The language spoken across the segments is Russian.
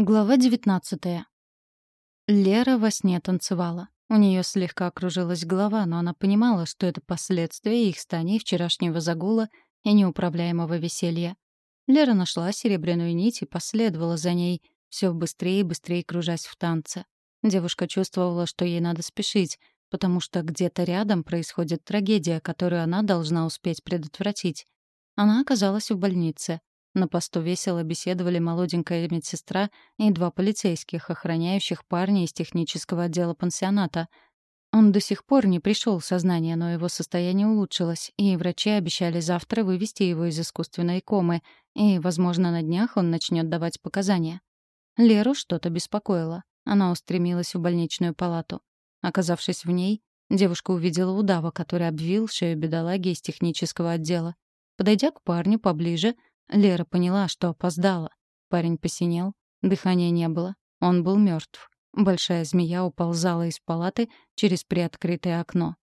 Глава 19. Лера во сне танцевала. У нее слегка кружилась голова, но она понимала, что это последствия их станей вчерашнего загула и неуправляемого веселья. Лера нашла серебряную нить и последовала за ней, все быстрее и быстрее кружась в танце. Девушка чувствовала, что ей надо спешить, потому что где-то рядом происходит трагедия, которую она должна успеть предотвратить. Она оказалась в больнице. На посту весело беседовали молоденькая медсестра и два полицейских, охраняющих парня из технического отдела пансионата. Он до сих пор не пришел в сознание, но его состояние улучшилось, и врачи обещали завтра вывести его из искусственной комы, и, возможно, на днях он начнет давать показания. Леру что-то беспокоило. Она устремилась в больничную палату. Оказавшись в ней, девушка увидела удава, который обвил шею бедолаги из технического отдела. Подойдя к парню поближе, Лера поняла, что опоздала. Парень посинел, дыхания не было, он был мертв. Большая змея уползала из палаты через приоткрытое окно.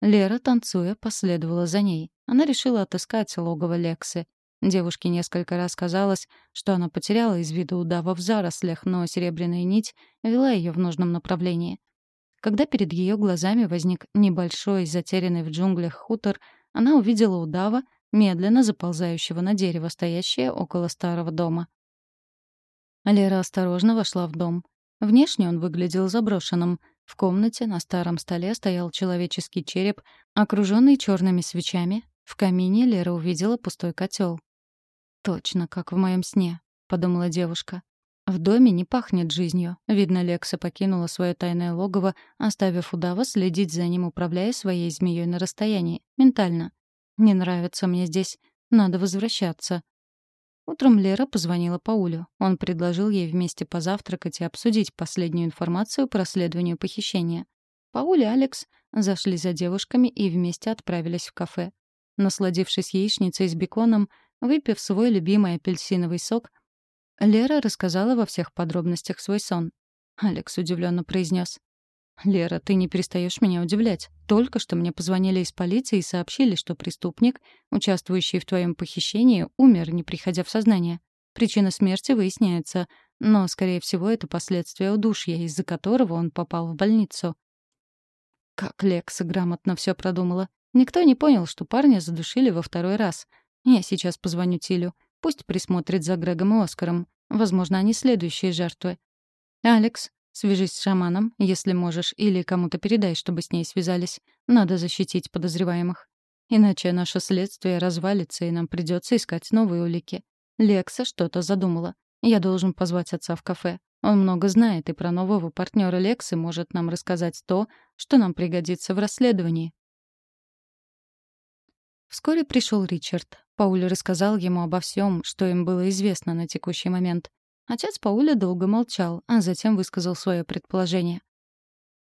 Лера, танцуя, последовала за ней. Она решила отыскать логово Лексы. Девушке несколько раз казалось, что она потеряла из виду удава в зарослях, но серебряная нить вела ее в нужном направлении. Когда перед ее глазами возник небольшой, затерянный в джунглях хутор, она увидела удава медленно заползающего на дерево, стоящее около старого дома. Лера осторожно вошла в дом. Внешне он выглядел заброшенным. В комнате на старом столе стоял человеческий череп, окруженный черными свечами. В камине Лера увидела пустой котел. «Точно, как в моем сне», — подумала девушка. В доме не пахнет жизнью. Видно, Лекса покинула свое тайное логово, оставив удава следить за ним, управляя своей змеей на расстоянии, ментально. Не нравится мне здесь. Надо возвращаться. Утром Лера позвонила Паулю. Он предложил ей вместе позавтракать и обсудить последнюю информацию по расследованию похищения. Пауль и Алекс зашли за девушками и вместе отправились в кафе. Насладившись яичницей с беконом, выпив свой любимый апельсиновый сок, Лера рассказала во всех подробностях свой сон. Алекс удивленно произнес: «Лера, ты не перестаешь меня удивлять. Только что мне позвонили из полиции и сообщили, что преступник, участвующий в твоем похищении, умер, не приходя в сознание. Причина смерти выясняется, но, скорее всего, это последствия удушья, из-за которого он попал в больницу». Как Лекса грамотно все продумала. Никто не понял, что парня задушили во второй раз. Я сейчас позвоню Тилю. Пусть присмотрит за Грегом и Оскаром. Возможно, они следующие жертвы. «Алекс, Свяжись с шаманом, если можешь, или кому-то передай, чтобы с ней связались. Надо защитить подозреваемых. Иначе наше следствие развалится, и нам придется искать новые улики. Лекса что-то задумала. Я должен позвать отца в кафе. Он много знает, и про нового партнера Лексы может нам рассказать то, что нам пригодится в расследовании. Вскоре пришел Ричард. Пауль рассказал ему обо всем, что им было известно на текущий момент. Отец Пауля долго молчал, а затем высказал свое предположение.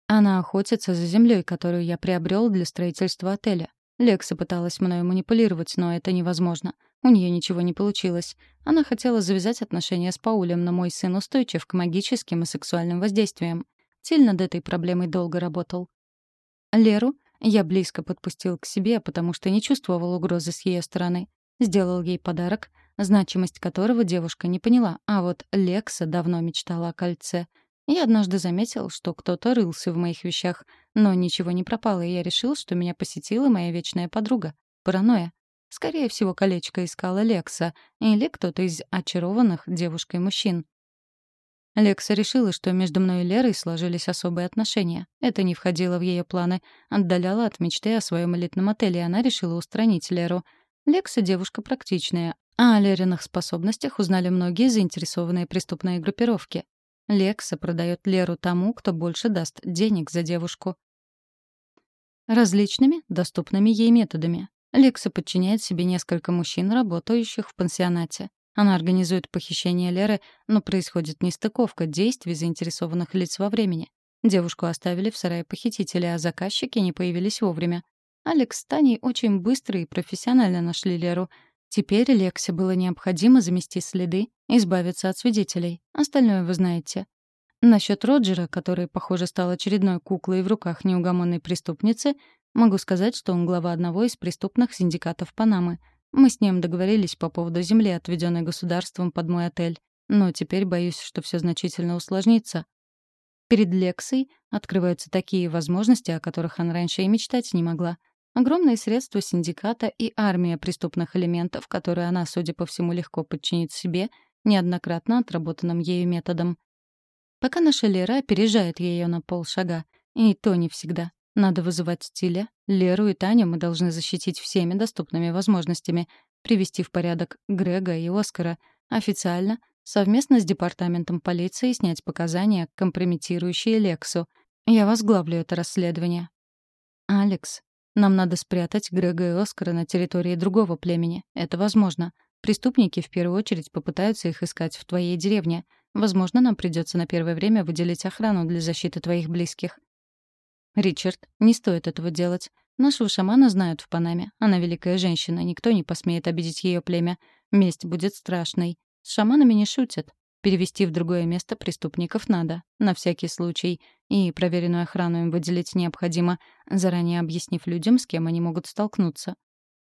Она охотится за землей, которую я приобрел для строительства отеля. Лекса пыталась мною манипулировать, но это невозможно. У нее ничего не получилось. Она хотела завязать отношения с Паулем, но мой сын устойчив к магическим и сексуальным воздействиям. Тиль над этой проблемой долго работал. Леру я близко подпустил к себе, потому что не чувствовал угрозы с ее стороны. Сделал ей подарок, значимость которого девушка не поняла, а вот Лекса давно мечтала о кольце. Я однажды заметил, что кто-то рылся в моих вещах, но ничего не пропало, и я решил, что меня посетила моя вечная подруга. Паранойя. Скорее всего, колечко искала Лекса или кто-то из очарованных девушкой мужчин. Лекса решила, что между мной и Лерой сложились особые отношения. Это не входило в ее планы, отдаляло от мечты о своем элитном отеле, и она решила устранить Леру. Лекса — девушка практичная, о Лериных способностях узнали многие заинтересованные преступные группировки. Лекса продает Леру тому, кто больше даст денег за девушку. Различными, доступными ей методами. Лекса подчиняет себе несколько мужчин, работающих в пансионате. Она организует похищение Леры, но происходит нестыковка действий заинтересованных лиц во времени. Девушку оставили в сарае похитителя, а заказчики не появились вовремя. Алекс с Таней очень быстро и профессионально нашли Леру — Теперь Лексе было необходимо замести следы, избавиться от свидетелей. Остальное вы знаете. Насчет Роджера, который, похоже, стал очередной куклой в руках неугомонной преступницы, могу сказать, что он глава одного из преступных синдикатов Панамы. Мы с ним договорились по поводу земли, отведенной государством под мой отель. но теперь боюсь, что все значительно усложнится. Перед Лексой открываются такие возможности, о которых она раньше и мечтать не могла. Огромные средства синдиката и армия преступных элементов, которые она, судя по всему, легко подчинит себе, неоднократно отработанным ею методом. Пока наша Лера опережает ее на полшага, и то не всегда. Надо вызывать стиля. Леру и Таню мы должны защитить всеми доступными возможностями, привести в порядок Грега и Оскара, официально, совместно с департаментом полиции снять показания, компрометирующие Лексу. Я возглавлю это расследование. Алекс, нам надо спрятать Грега и Оскара на территории другого племени. Это возможно. Преступники в первую очередь попытаются их искать в твоей деревне. Возможно, нам придется на первое время выделить охрану для защиты твоих близких. Ричард, не стоит этого делать. Нашего шамана знают в Панаме. Она великая женщина, никто не посмеет обидеть ее племя. Месть будет страшной. С шаманами не шутят. Перевести в другое место преступников надо, на всякий случай. И проверенную охрану им выделить необходимо, заранее объяснив людям, с кем они могут столкнуться.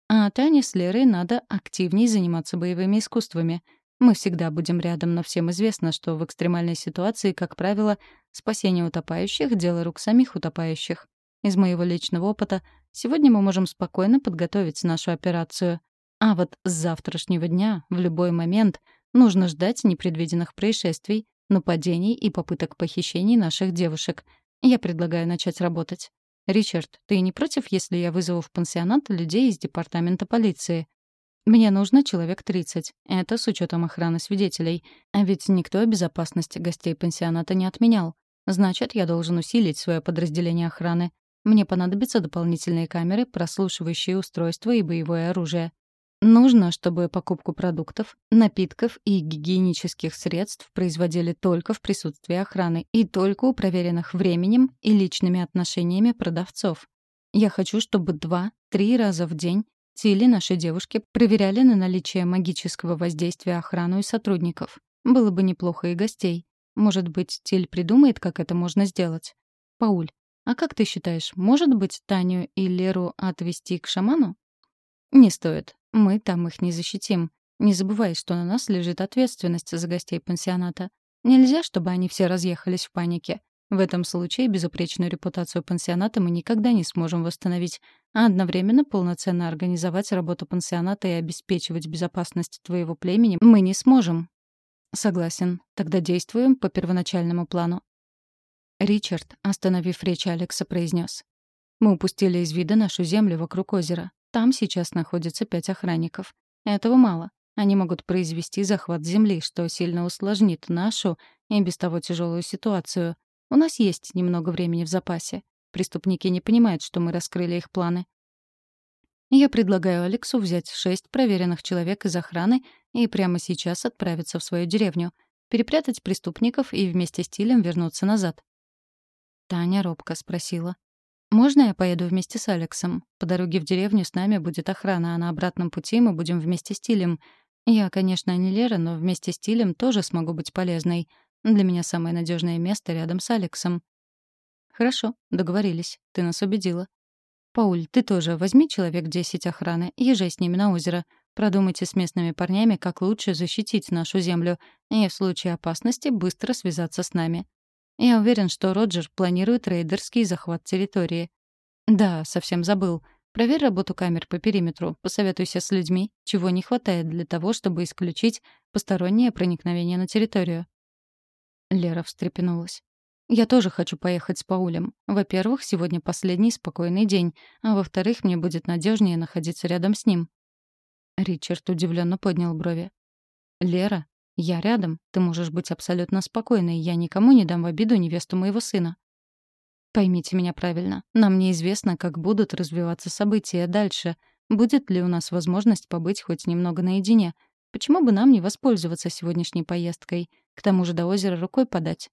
А Тане с Лерой надо активнее заниматься боевыми искусствами. Мы всегда будем рядом, но всем известно, что в экстремальной ситуации, как правило, спасение утопающих — дело рук самих утопающих. Из моего личного опыта сегодня мы можем спокойно подготовить нашу операцию. А вот с завтрашнего дня, в любой момент, нужно ждать непредвиденных происшествий, нападений и попыток похищений наших девушек. Я предлагаю начать работать. «Ричард, ты не против, если я вызову в пансионат людей из департамента полиции? Мне нужно человек 30. Это с учетом охраны свидетелей. А ведь никто безопасность гостей пансионата не отменял. Значит, я должен усилить свое подразделение охраны. Мне понадобятся дополнительные камеры, прослушивающие устройства и боевое оружие. Нужно, чтобы покупку продуктов, напитков и гигиенических средств производили только в присутствии охраны и только у проверенных временем и личными отношениями продавцов. Я хочу, чтобы два-три раза в день Тилли, наши девушки, проверяли на наличие магического воздействия охрану и сотрудников. Было бы неплохо и гостей. Может быть, Тиль придумает, как это можно сделать. Пауль, а как ты считаешь, может быть, Таню и Леру отвезти к шаману? Не стоит. Мы там их не защитим. Не забывай, что на нас лежит ответственность за гостей пансионата. Нельзя, чтобы они все разъехались в панике. В этом случае безупречную репутацию пансионата мы никогда не сможем восстановить, а одновременно полноценно организовать работу пансионата и обеспечивать безопасность твоего племени мы не сможем. Согласен. Тогда действуем по первоначальному плану. Ричард, остановив речь Алекса, произнес: Мы упустили из вида нашу землю вокруг озера. Там сейчас находится пять охранников. Этого мало. Они могут произвести захват земли, что сильно усложнит нашу и без того тяжелую ситуацию. У нас есть немного времени в запасе. Преступники не понимают, что мы раскрыли их планы. Я предлагаю Алексу взять шесть проверенных человек из охраны и прямо сейчас отправиться в свою деревню, перепрятать преступников и вместе с Тилем вернуться назад. Таня робко спросила. «Можно я поеду вместе с Алексом? По дороге в деревню с нами будет охрана, а на обратном пути мы будем вместе с Тилем. Я, конечно, не Лера, но вместе с Тилем тоже смогу быть полезной. Для меня самое надежное место рядом с Алексом». «Хорошо, договорились. Ты нас убедила». «Пауль, ты тоже возьми человек десять охраны, езжай с ними на озеро. Продумайте с местными парнями, как лучше защитить нашу землю, и в случае опасности быстро связаться с нами. Я уверен, что Роджер планирует рейдерский захват территории. Да, совсем забыл. Проверь работу камер по периметру, посоветуйся с людьми, чего не хватает для того, чтобы исключить постороннее проникновение на территорию. Лера встрепенулась. «Я тоже хочу поехать с Паулем. Во-первых, сегодня последний спокойный день, а во-вторых, мне будет надежнее находиться рядом с ним». Ричард удивленно поднял брови. «Лера, я рядом. Ты можешь быть абсолютно спокойной. Я никому не дам в обиду невесту моего сына. Поймите меня правильно. Нам неизвестно, как будут развиваться события дальше. Будет ли у нас возможность побыть хоть немного наедине? Почему бы нам не воспользоваться сегодняшней поездкой? К тому же до озера рукой подать.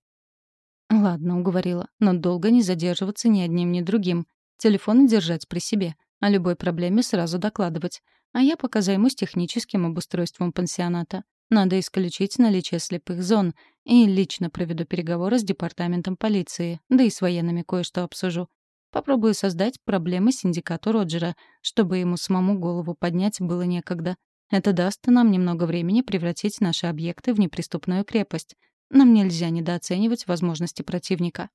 Ладно, уговорила. Но долго не задерживаться ни одним, ни другим. Телефон держать при себе. О любой проблеме сразу докладывать. А я пока займусь техническим обустройством пансионата. Надо исключить наличие слепых зон, и лично проведу переговоры с департаментом полиции, да и с военными кое-что обсужу. Попробую создать проблемы синдикату Роджера, чтобы ему самому голову поднять было некогда. Это даст нам немного времени превратить наши объекты в неприступную крепость. Нам нельзя недооценивать возможности противника.